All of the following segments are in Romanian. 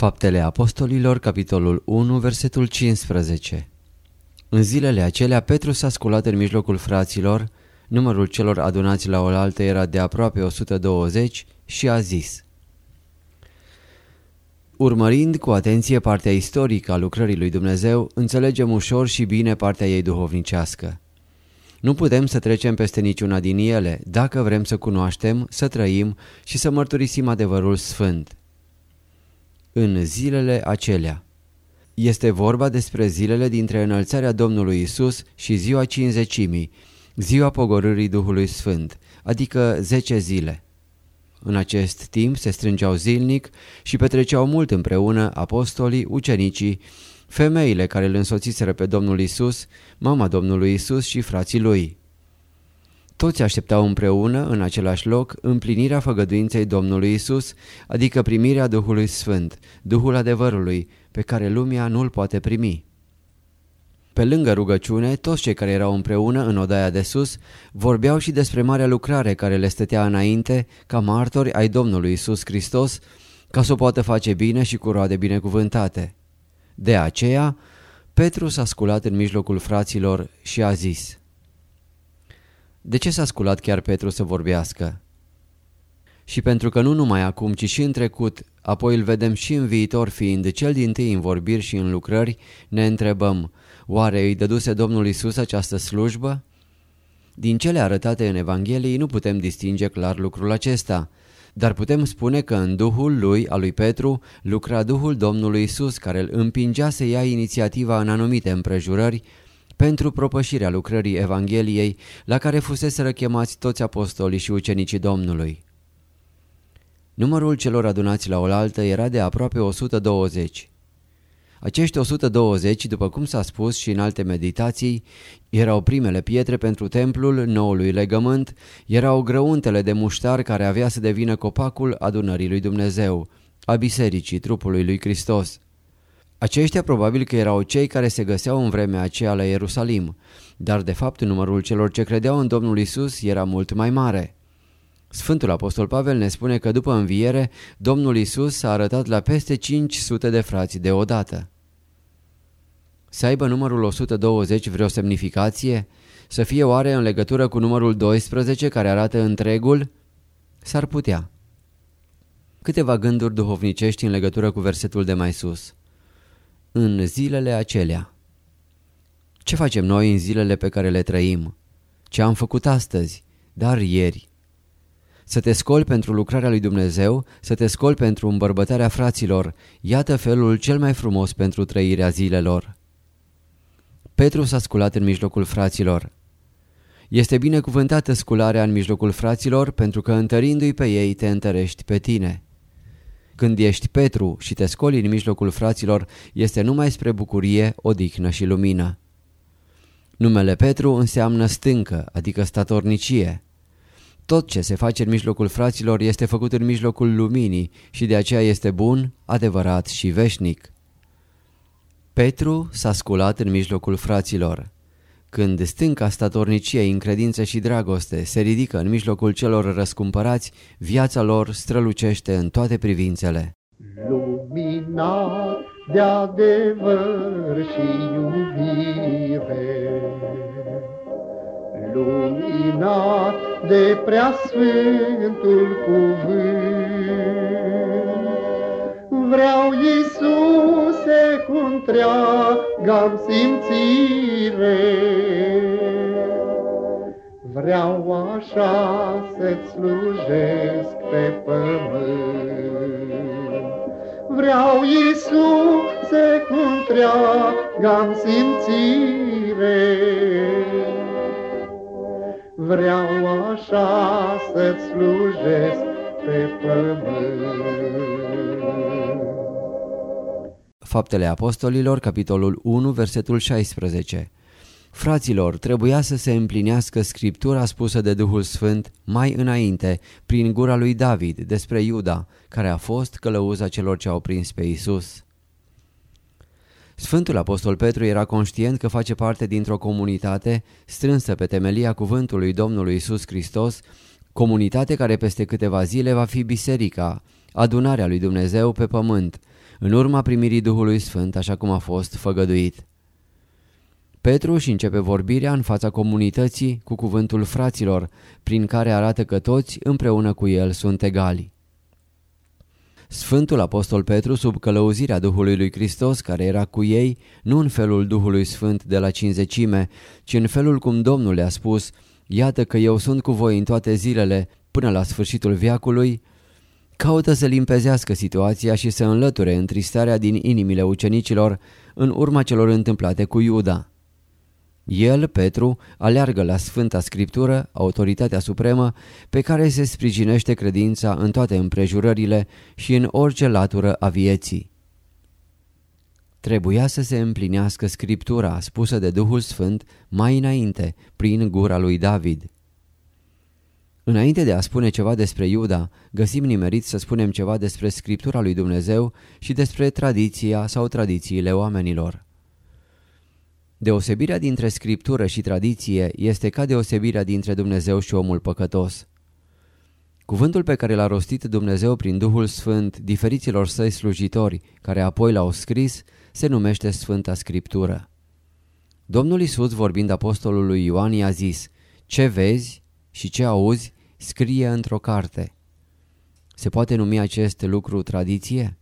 Faptele Apostolilor, capitolul 1, versetul 15 În zilele acelea, Petru s-a sculat în mijlocul fraților, numărul celor adunați la oaltă era de aproape 120 și a zis Urmărind cu atenție partea istorică a lucrării lui Dumnezeu, înțelegem ușor și bine partea ei duhovnicească. Nu putem să trecem peste niciuna din ele, dacă vrem să cunoaștem, să trăim și să mărturisim adevărul sfânt. În zilele acelea Este vorba despre zilele dintre înălțarea Domnului Isus și ziua cinzecimii, ziua pogorârii Duhului Sfânt, adică 10 zile. În acest timp se strângeau zilnic și petreceau mult împreună apostolii, ucenicii, femeile care îl însoțiseră pe Domnul Isus, mama Domnului Isus și frații lui. Toți așteptau împreună, în același loc, împlinirea făgăduinței Domnului Isus, adică primirea Duhului Sfânt, Duhul adevărului, pe care lumea nu-l poate primi. Pe lângă rugăciune, toți cei care erau împreună în odaia de sus vorbeau și despre marea lucrare care le stătea înainte ca martori ai Domnului Isus Hristos, ca să o poată face bine și cu roade binecuvântate. De aceea, Petru s-a sculat în mijlocul fraților și a zis De ce s-a sculat chiar Petru să vorbească? Și pentru că nu numai acum, ci și în trecut, apoi îl vedem și în viitor fiind cel din tâi în vorbiri și în lucrări, ne întrebăm, oare îi dăduse Domnul Isus această slujbă? Din cele arătate în Evanghelii nu putem distinge clar lucrul acesta, dar putem spune că în Duhul lui, al lui Petru, lucra Duhul Domnului Isus care îl împingea să ia inițiativa în anumite împrejurări pentru propășirea lucrării Evangheliei la care fusese răchemați toți apostolii și ucenicii Domnului. Numărul celor adunați la oaltă era de aproape 120. Acești 120, după cum s-a spus și în alte meditații, erau primele pietre pentru templul noului legământ, erau grăuntele de muștar care avea să devină copacul adunării lui Dumnezeu, a bisericii trupului lui Hristos. Aceștia probabil că erau cei care se găseau în vremea aceea la Ierusalim, dar de fapt numărul celor ce credeau în Domnul Isus era mult mai mare. Sfântul Apostol Pavel ne spune că după înviere, Domnul Isus s-a arătat la peste 500 de frați deodată. Să aibă numărul 120 vreo semnificație? Să fie oare în legătură cu numărul 12 care arată întregul? S-ar putea. Câteva gânduri duhovnicești în legătură cu versetul de mai sus. În zilele acelea. Ce facem noi în zilele pe care le trăim? Ce am făcut astăzi? Dar ieri? Să te scoli pentru lucrarea lui Dumnezeu, să te scoli pentru îmbărbătarea fraților, iată felul cel mai frumos pentru trăirea zilelor. Petru s-a sculat în mijlocul fraților. Este binecuvântată scularea în mijlocul fraților pentru că întărindu-i pe ei te întărești pe tine. Când ești Petru și te scoli în mijlocul fraților, este numai spre bucurie, odihnă și lumină. Numele Petru înseamnă stâncă, adică statornicie. Tot ce se face în mijlocul fraților este făcut în mijlocul luminii și de aceea este bun, adevărat și veșnic. Petru s-a sculat în mijlocul fraților. Când stânca statorniciei în credință și dragoste se ridică în mijlocul celor răscumpărați, viața lor strălucește în toate privințele. Luminat de adevăr și iubire, luminat de preasfântul cuvânt, Vreau, Iisuse, cu întreaga simțire, Vreau așa să-ți slujesc pe pământ. Vreau, Iisuse, cu întreaga simțire, Vreau așa să-ți slujesc pe pământ. Faptele Apostolilor, capitolul 1, versetul 16 Fraților, trebuia să se împlinească scriptura spusă de Duhul Sfânt mai înainte, prin gura lui David, despre Iuda, care a fost călăuza celor ce au prins pe Isus. Sfântul Apostol Petru era conștient că face parte dintr-o comunitate strânsă pe temelia cuvântului Domnului Isus Hristos, comunitate care peste câteva zile va fi biserica, adunarea lui Dumnezeu pe pământ, în urma primirii Duhului Sfânt așa cum a fost făgăduit. Petru își începe vorbirea în fața comunității cu cuvântul fraților, prin care arată că toți împreună cu el sunt egali. Sfântul Apostol Petru, sub călăuzirea Duhului lui Hristos care era cu ei, nu în felul Duhului Sfânt de la cinzecime, ci în felul cum Domnul le-a spus, Iată că eu sunt cu voi în toate zilele, până la sfârșitul viacului, caută să limpezească situația și să înlăture întristarea din inimile ucenicilor în urma celor întâmplate cu Iuda. El, Petru, aleargă la Sfânta Scriptură, autoritatea supremă, pe care se sprijinește credința în toate împrejurările și în orice latură a vieții. Trebuia să se împlinească Scriptura spusă de Duhul Sfânt mai înainte, prin gura lui David. Înainte de a spune ceva despre Iuda, găsim nimerit să spunem ceva despre Scriptura lui Dumnezeu și despre tradiția sau tradițiile oamenilor. Deosebirea dintre scriptură și tradiție este ca deosebirea dintre Dumnezeu și omul păcătos. Cuvântul pe care l-a rostit Dumnezeu prin Duhul Sfânt diferiților săi slujitori, care apoi l-au scris, se numește Sfânta Scriptură. Domnul Isus, vorbind apostolului Ioan, i-a zis, Ce vezi și ce auzi, scrie într-o carte. Se poate numi acest lucru tradiție?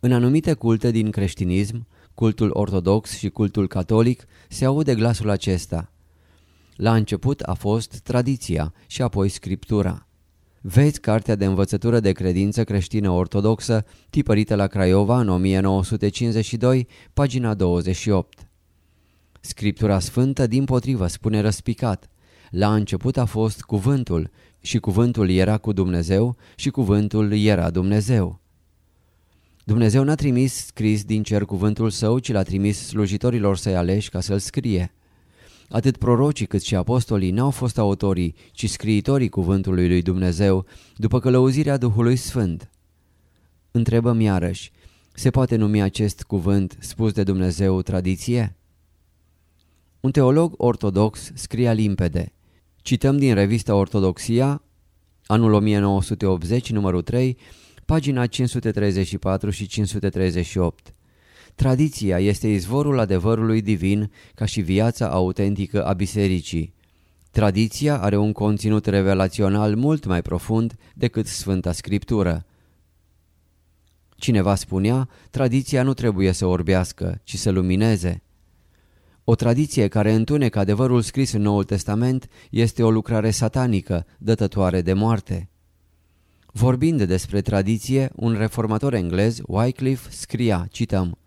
În anumite culte din creștinism, cultul ortodox și cultul catolic, se aude glasul acesta. La început a fost tradiția și apoi scriptura. Vezi cartea de învățătură de credință creștină ortodoxă, tipărită la Craiova în 1952, pagina 28. Scriptura sfântă, din potrivă, spune răspicat. La început a fost cuvântul și cuvântul era cu Dumnezeu și cuvântul era Dumnezeu. Dumnezeu n-a trimis scris din cer cuvântul său, ci l-a trimis slujitorilor săi aleși ca să-l scrie. Atât prorocii cât și apostolii n-au fost autorii, ci scriitorii cuvântului lui Dumnezeu, după călăuzirea Duhului Sfânt. Întrebăm iarăși, se poate numi acest cuvânt spus de Dumnezeu tradiție? Un teolog ortodox scria limpede. Cităm din revista Ortodoxia, anul 1980, numărul 3, pagina 534 și 538. Tradiția este izvorul adevărului divin ca și viața autentică a bisericii. Tradiția are un conținut revelațional mult mai profund decât Sfânta Scriptură. Cineva spunea, tradiția nu trebuie să orbească, ci să lumineze. O tradiție care întunecă adevărul scris în Noul Testament este o lucrare satanică, dătătoare de moarte. Vorbind despre tradiție, un reformator englez, Wycliffe, scria, cităm,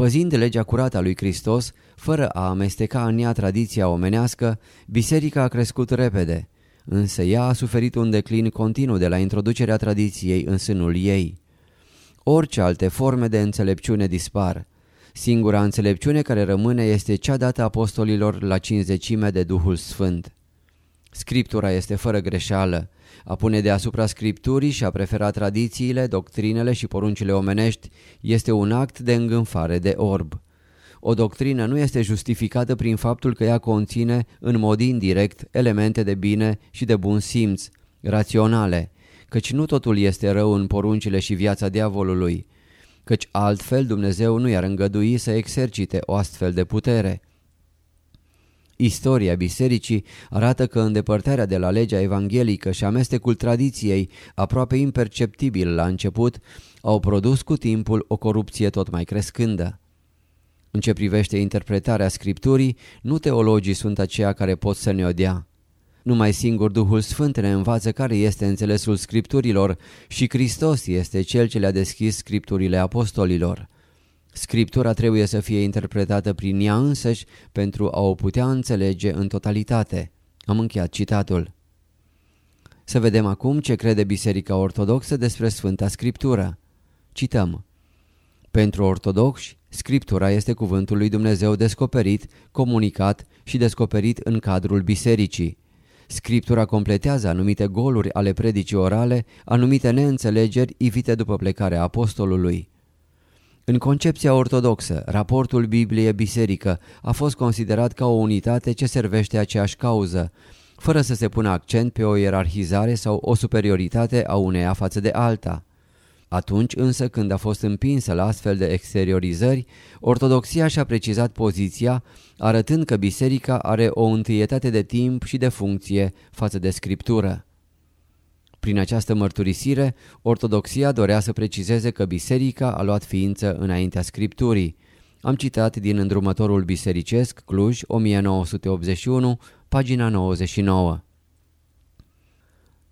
Păzind legea curată a lui Hristos, fără a amesteca în ea tradiția omenească, biserica a crescut repede, însă ea a suferit un declin continuu de la introducerea tradiției în sânul ei. Orice alte forme de înțelepciune dispar. Singura înțelepciune care rămâne este cea dată apostolilor la cinzecime de Duhul Sfânt. Scriptura este fără greșeală. A pune deasupra Scripturii și a prefera tradițiile, doctrinele și poruncile omenești este un act de îngânfare de orb. O doctrină nu este justificată prin faptul că ea conține, în mod indirect, elemente de bine și de bun simț, raționale, căci nu totul este rău în poruncile și viața diavolului, căci altfel Dumnezeu nu i-ar îngădui să exercite o astfel de putere. Istoria bisericii arată că îndepărtarea de la legea evanghelică și amestecul tradiției, aproape imperceptibil la început, au produs cu timpul o corupție tot mai crescândă. În ce privește interpretarea Scripturii, nu teologii sunt aceia care pot să ne odea. Numai singur Duhul Sfânt ne învață care este înțelesul Scripturilor și Hristos este Cel ce le-a deschis Scripturile apostolilor. Scriptura trebuie să fie interpretată prin ea însăși pentru a o putea înțelege în totalitate. Am încheiat citatul. Să vedem acum ce crede Biserica Ortodoxă despre Sfânta Scriptură. Cităm. Pentru ortodoxi, Scriptura este cuvântul lui Dumnezeu descoperit, comunicat și descoperit în cadrul bisericii. Scriptura completează anumite goluri ale predicii orale, anumite neînțelegeri ivite după plecarea apostolului. În concepția ortodoxă, raportul Biblie-biserică a fost considerat ca o unitate ce servește aceeași cauză, fără să se pună accent pe o ierarhizare sau o superioritate a uneia față de alta. Atunci însă când a fost împinsă la astfel de exteriorizări, ortodoxia și-a precizat poziția, arătând că biserica are o întâietate de timp și de funcție față de scriptură. Prin această mărturisire, ortodoxia dorea să precizeze că biserica a luat ființă înaintea scripturii. Am citat din îndrumătorul bisericesc Cluj 1981, pagina 99.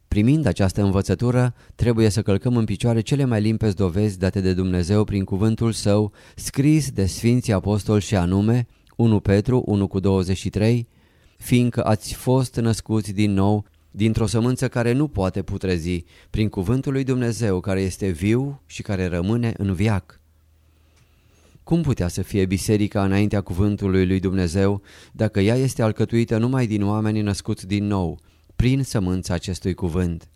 Primind această învățătură, trebuie să călcăm în picioare cele mai limpezi dovezi date de Dumnezeu prin cuvântul său, scris de Sfinții Apostoli și anume 1 Petru 1 cu 23, fiindcă ați fost născuți din nou dintr-o sămânță care nu poate putrezi, prin cuvântul lui Dumnezeu care este viu și care rămâne în viac. Cum putea să fie biserica înaintea cuvântului lui Dumnezeu dacă ea este alcătuită numai din oameni născuți din nou, prin sămânța acestui cuvânt?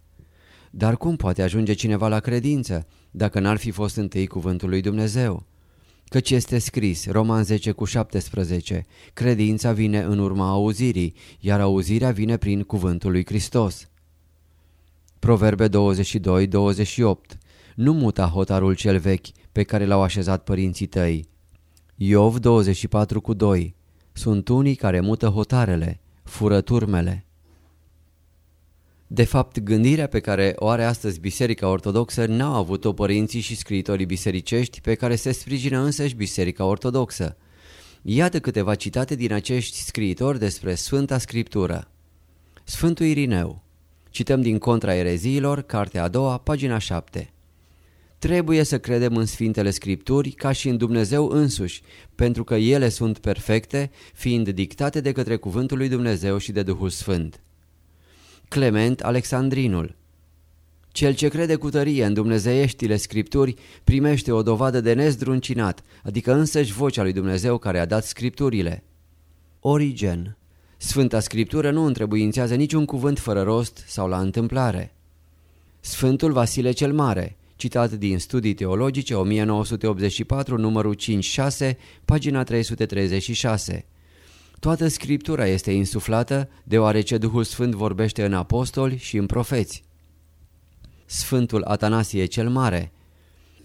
Dar cum poate ajunge cineva la credință dacă n-ar fi fost întâi cuvântul lui Dumnezeu? Căci este scris, Roman 10 cu 17, credința vine în urma auzirii, iar auzirea vine prin cuvântul lui Hristos. Proverbe 22, 28 Nu muta hotarul cel vechi pe care l-au așezat părinții tăi. Iov 24 cu 2 Sunt unii care mută hotarele, fură turmele. De fapt, gândirea pe care o are astăzi Biserica Ortodoxă n-au avut-o părinții și scriitorii bisericești pe care se sprijină însăși Biserica Ortodoxă. Iată câteva citate din acești scriitori despre Sfânta Scriptură. Sfântul Irineu Cităm din Contra Ereziilor, cartea a doua, pagina 7. Trebuie să credem în Sfintele Scripturi ca și în Dumnezeu însuși, pentru că ele sunt perfecte, fiind dictate de către Cuvântul lui Dumnezeu și de Duhul Sfânt. Clement Alexandrinul Cel ce crede cu tărie în dumnezeieștile scripturi primește o dovadă de nezdruncinat, adică însăși vocea lui Dumnezeu care a dat scripturile. Origen Sfânta Scriptură nu întrebuințează niciun cuvânt fără rost sau la întâmplare. Sfântul Vasile cel Mare, citat din Studii Teologice 1984, numărul 5-6, pagina 336 Toată Scriptura este insuflată deoarece Duhul Sfânt vorbește în apostoli și în profeți. Sfântul Atanasie cel Mare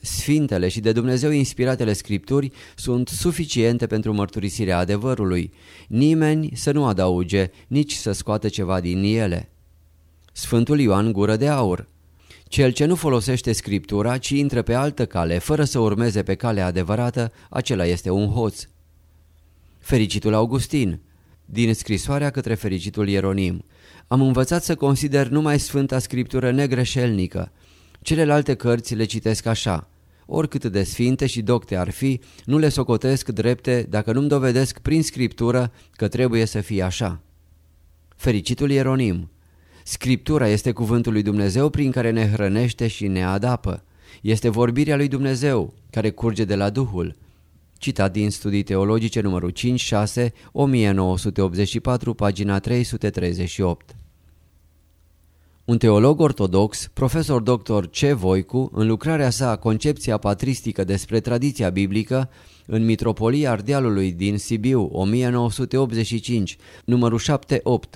Sfintele și de Dumnezeu inspiratele Scripturi sunt suficiente pentru mărturisirea adevărului. Nimeni să nu adauge, nici să scoată ceva din ele. Sfântul Ioan Gură de Aur Cel ce nu folosește Scriptura, ci intră pe altă cale, fără să urmeze pe calea adevărată, acela este un hoț. Fericitul Augustin Din scrisoarea către fericitul Ieronim Am învățat să consider numai Sfânta Scriptură negreșelnică. Celelalte cărți le citesc așa. Oricât de sfinte și docte ar fi, nu le socotesc drepte dacă nu-mi dovedesc prin Scriptură că trebuie să fie așa. Fericitul Ieronim Scriptura este cuvântul lui Dumnezeu prin care ne hrănește și ne adapă. Este vorbirea lui Dumnezeu care curge de la Duhul citat din Studii Teologice numărul 5-6, 1984, pagina 338. Un teolog ortodox, profesor dr. C. Voicu, în lucrarea sa Concepția patristică despre tradiția biblică, în Mitropolia Ardealului din Sibiu, 1985, numărul 7-8,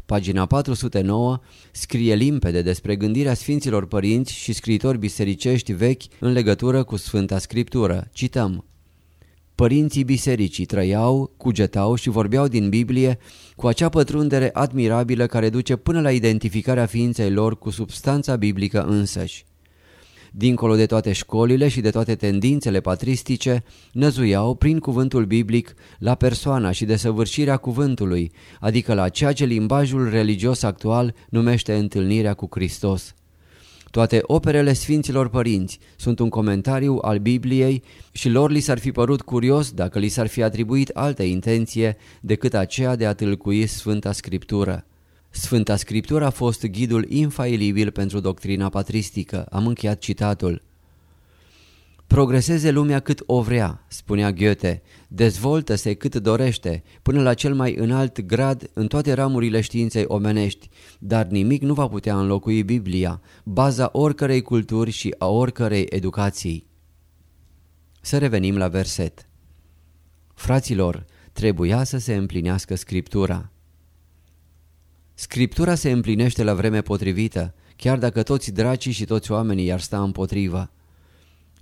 pagina 409, scrie limpede despre gândirea Sfinților Părinți și scritori bisericești vechi în legătură cu Sfânta Scriptură. Cităm. Părinții bisericii trăiau, cugetau și vorbeau din Biblie cu acea pătrundere admirabilă care duce până la identificarea ființei lor cu substanța biblică însăși. Dincolo de toate școlile și de toate tendințele patristice, năzuiau prin cuvântul biblic la persoana și desăvârșirea cuvântului, adică la ceea ce limbajul religios actual numește întâlnirea cu Hristos. Toate operele Sfinților Părinți sunt un comentariu al Bibliei și lor li s-ar fi părut curios dacă li s-ar fi atribuit altă intenție decât aceea de a tâlcui Sfânta Scriptură. Sfânta Scriptură a fost ghidul infailibil pentru doctrina patristică. Am încheiat citatul. Progreseze lumea cât o vrea, spunea Goethe, dezvoltă-se cât dorește, până la cel mai înalt grad în toate ramurile științei omenești, dar nimic nu va putea înlocui Biblia, baza oricărei culturi și a oricărei educații. Să revenim la verset. Fraților, trebuia să se împlinească Scriptura. Scriptura se împlinește la vreme potrivită, chiar dacă toți dracii și toți oamenii ar sta împotriva.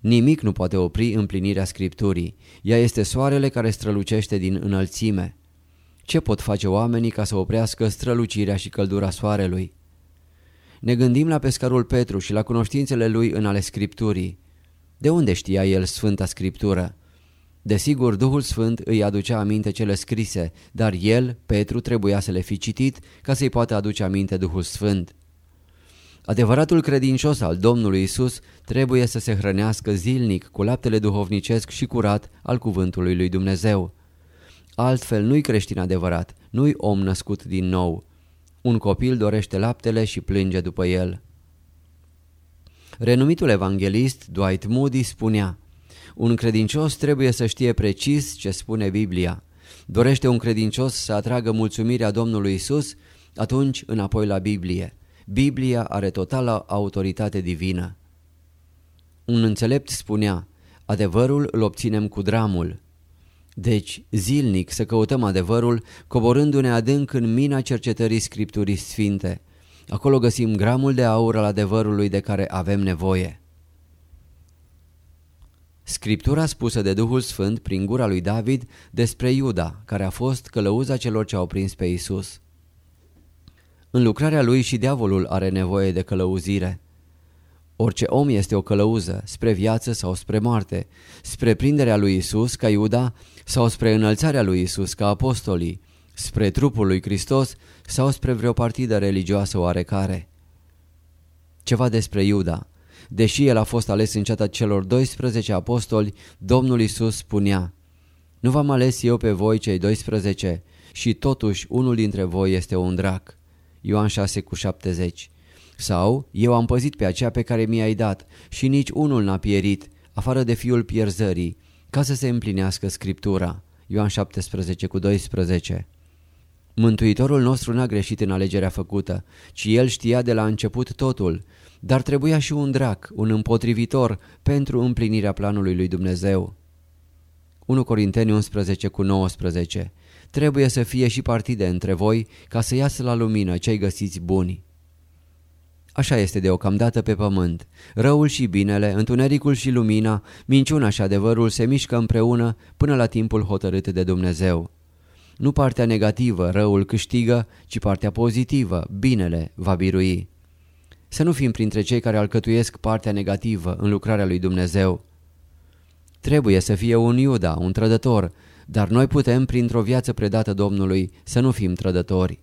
Nimic nu poate opri împlinirea Scripturii. Ea este soarele care strălucește din înălțime. Ce pot face oamenii ca să oprească strălucirea și căldura soarelui? Ne gândim la pescarul Petru și la cunoștințele lui în ale Scripturii. De unde știa el Sfânta Scriptură? Desigur, Duhul Sfânt îi aducea aminte cele scrise, dar el, Petru, trebuia să le fi citit ca să-i poată aduce aminte Duhul Sfânt. Adevăratul credincios al Domnului Isus trebuie să se hrănească zilnic cu laptele duhovnicesc și curat al cuvântului lui Dumnezeu. Altfel nu-i creștin adevărat, nu-i om născut din nou. Un copil dorește laptele și plânge după el. Renumitul evanghelist Dwight Moody spunea Un credincios trebuie să știe precis ce spune Biblia. Dorește un credincios să atragă mulțumirea Domnului Isus, atunci înapoi la Biblie. Biblia are totală autoritate divină. Un înțelept spunea, adevărul îl obținem cu dramul. Deci, zilnic să căutăm adevărul, coborându-ne adânc în mina cercetării Scripturii Sfinte. Acolo găsim gramul de aur al adevărului de care avem nevoie. Scriptura spusă de Duhul Sfânt prin gura lui David despre Iuda, care a fost călăuza celor ce au prins pe Isus. În lucrarea lui și diavolul are nevoie de călăuzire. Orice om este o călăuză, spre viață sau spre moarte, spre prinderea lui Isus ca Iuda sau spre înălțarea lui Isus ca apostolii, spre trupul lui Hristos sau spre vreo partidă religioasă oarecare. Ceva despre Iuda. Deși el a fost ales în ceata celor 12 apostoli, Domnul Isus spunea, Nu v-am ales eu pe voi cei 12 și totuși unul dintre voi este un drac. Ioan 6 cu 70 Sau, eu am păzit pe aceea pe care mi-ai dat și nici unul n-a pierit, afară de fiul pierzării, ca să se împlinească Scriptura. Ioan 17 cu 12 Mântuitorul nostru n-a greșit în alegerea făcută, ci el știa de la început totul, dar trebuia și un drac, un împotrivitor, pentru împlinirea planului lui Dumnezeu. 1 Corinteni 11 cu 19 Trebuie să fie și partide între voi ca să iasă la lumină cei găsiți buni. Așa este deocamdată pe pământ. Răul și binele, întunericul și lumina, minciuna și adevărul se mișcă împreună până la timpul hotărât de Dumnezeu. Nu partea negativă, răul câștigă, ci partea pozitivă, binele, va birui. Să nu fim printre cei care alcătuiesc partea negativă în lucrarea lui Dumnezeu. Trebuie să fie un Iuda, un trădător, dar noi putem, printr-o viață predată Domnului, să nu fim trădători.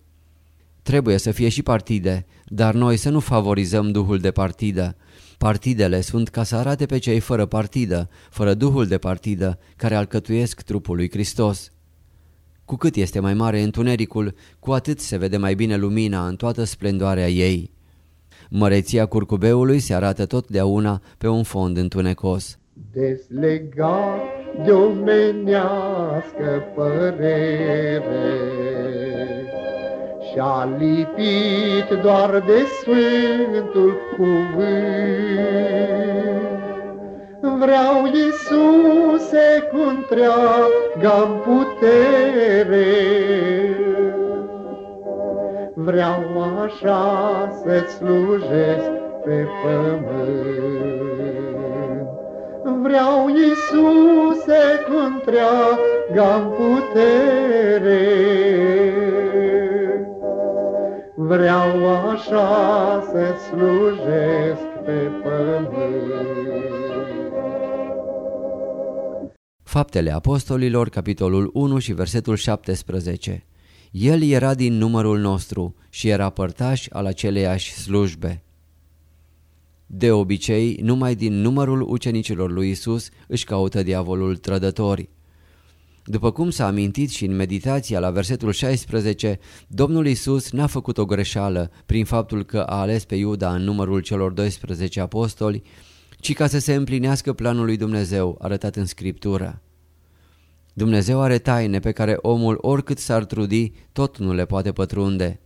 Trebuie să fie și partide, dar noi să nu favorizăm duhul de partidă. Partidele sunt ca să arate pe cei fără partidă, fără duhul de partidă, care alcătuiesc trupul lui Hristos. Cu cât este mai mare întunericul, cu atât se vede mai bine lumina în toată splendoarea ei. Măreția curcubeului se arată totdeauna pe un fond întunecos. Deslegat de omenească părere Și-a lipit doar de Sfântul Cuvânt. Vreau, Iisuse, cu întreaga putere, Vreau așa să-ți slujesc pe pământ. Vreau, Iisuse, cu întreaga putere. Vreau așa să slujesc pe pământ. Faptele Apostolilor, capitolul 1 și versetul 17 El era din numărul nostru și era părtaș al aceleiași slujbe. De obicei, numai din numărul ucenicilor lui Isus își caută diavolul trădători. După cum s-a amintit și în meditația la versetul 16, Domnul Isus n-a făcut o greșeală prin faptul că a ales pe Iuda în numărul celor 12 apostoli, ci ca să se împlinească planul lui Dumnezeu arătat în Scriptură. Dumnezeu are taine pe care omul oricât s-ar trudi tot nu le poate pătrunde.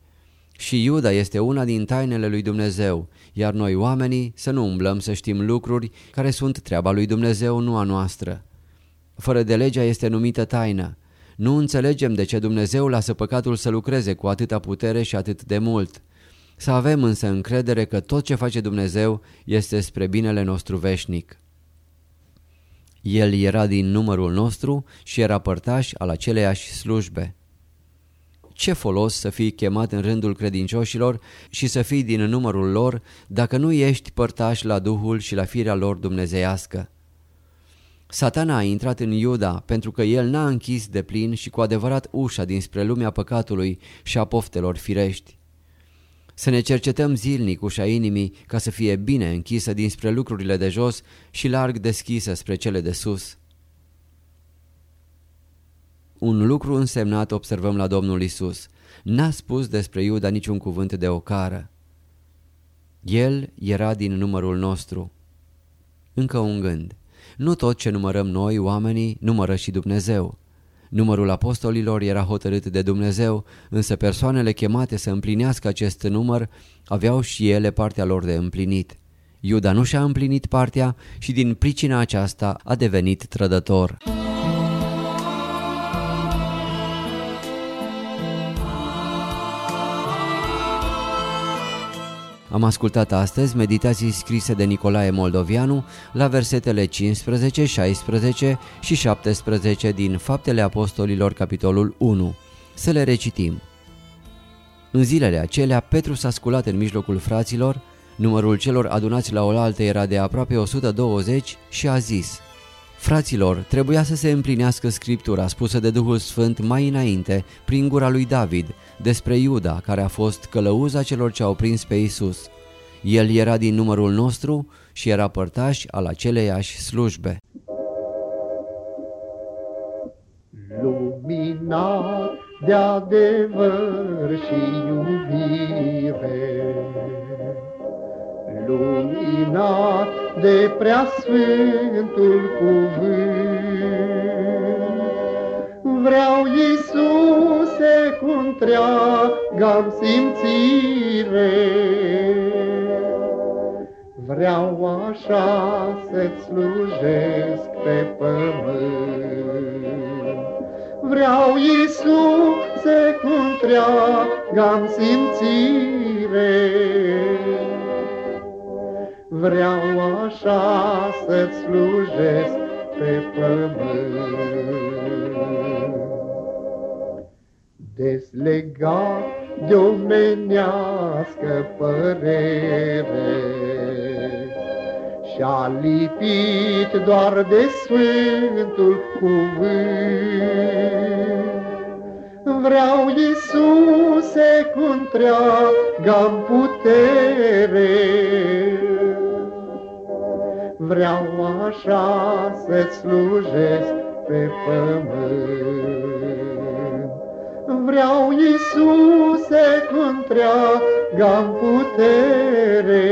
Și Iuda este una din tainele lui Dumnezeu, iar noi oamenii să nu umblăm să știm lucruri care sunt treaba lui Dumnezeu, nu a noastră. Fără de legea este numită taină. Nu înțelegem de ce Dumnezeu lasă păcatul să lucreze cu atâta putere și atât de mult. Să avem însă încredere că tot ce face Dumnezeu este spre binele nostru veșnic. El era din numărul nostru și era părtaș al aceleiași slujbe. Ce folos să fii chemat în rândul credincioșilor și să fii din numărul lor dacă nu ești părtaș la Duhul și la firea lor dumnezeiască? Satana a intrat în Iuda pentru că el n-a închis de plin și cu adevărat ușa dinspre lumea păcatului și a poftelor firești. Să ne cercetăm zilnic ușa inimii ca să fie bine închisă dinspre lucrurile de jos și larg deschisă spre cele de sus. Un lucru însemnat observăm la Domnul Isus. N-a spus despre Iuda niciun cuvânt de ocară. El era din numărul nostru. Încă un gând. Nu tot ce numărăm noi, oamenii, numără și Dumnezeu. Numărul apostolilor era hotărât de Dumnezeu, însă persoanele chemate să împlinească acest număr aveau și ele partea lor de împlinit. Iuda nu și-a împlinit partea și din pricina aceasta a devenit trădător. Am ascultat astăzi meditații scrise de Nicolae Moldovianu la versetele 15, 16 și 17 din Faptele Apostolilor, capitolul 1. Să le recitim. În zilele acelea, Petru s-a sculat în mijlocul fraților, numărul celor adunați la oaltă era de aproape 120 și a zis Fraților, trebuia să se împlinească scriptura spusă de Duhul Sfânt mai înainte, prin gura lui David, despre Iuda, care a fost călăuza celor ce au prins pe Isus. El era din numărul nostru și era părtaș al aceleiași slujbe. Luminat de adevăr și iubire, Luminat de preasfântul cuvânt, Vreau, Iisuse, cu întreaga simțire, Vreau așa să-ți slujesc pe pământ. Vreau, Iisuse, cu întreaga simțire, Vreau așa să-ți slujesc pe pământ. Deslegat de omenească părere Și-a lipit doar de Sfântul cuvânt. Vreau, Iisuse, cu întreaga putere, Vreau așa să-ți slujesc pe pământ. Vreau, Iisuse, cu întreaga putere.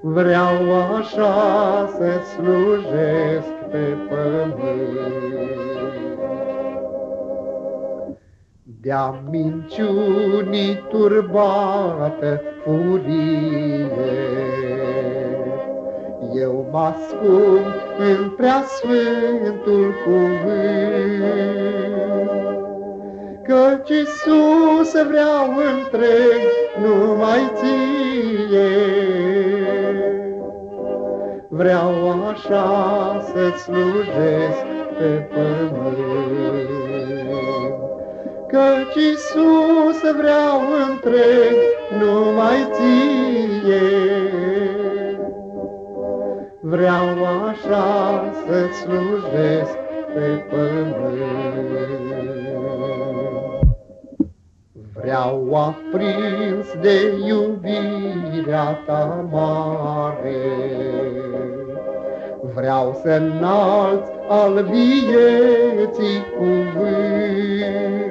Vreau așa să-ți slujesc pe pământ. De-a minciunii turbată furie. Eu mă ascund în preasfântul cuvânt, Căci Iisus vreau întreg numai ție. Vreau așa să-ți slujesc pe pământ. Căci Iisus vreau întreg numai ție. Vreau așa să-ți slujesc pe pământ. Vreau aprins de iubirea ta mare, Vreau să înalț al vieții cuvânt.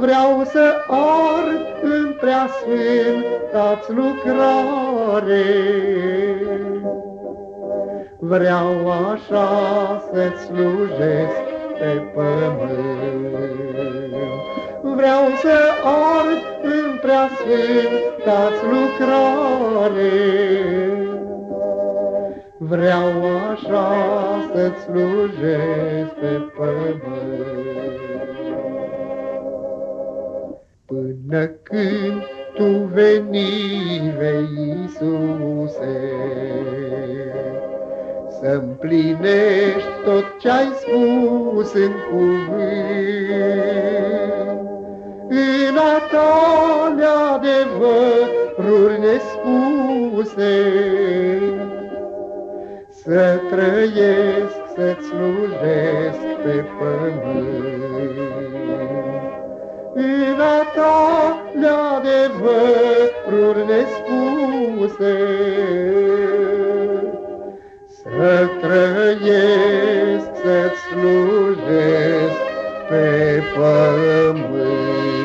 Vreau să ard în preasfânta-ți lucrare, Vreau așa să-ți slujesc pe pământ. Vreau să ard în preasfânta-ți lucrare, Vreau așa să-ți slujesc pe pământ. Până când tu veni, vei Iisuse, Să-mplinești tot ce-ai spus în cuvânt, În a tale adevăruri nespuse, să trăiesc, să-ți slujesc pe pământ. În a ta adevăruri nespuse, Să trăiesc, să-ți slujesc pe pământ.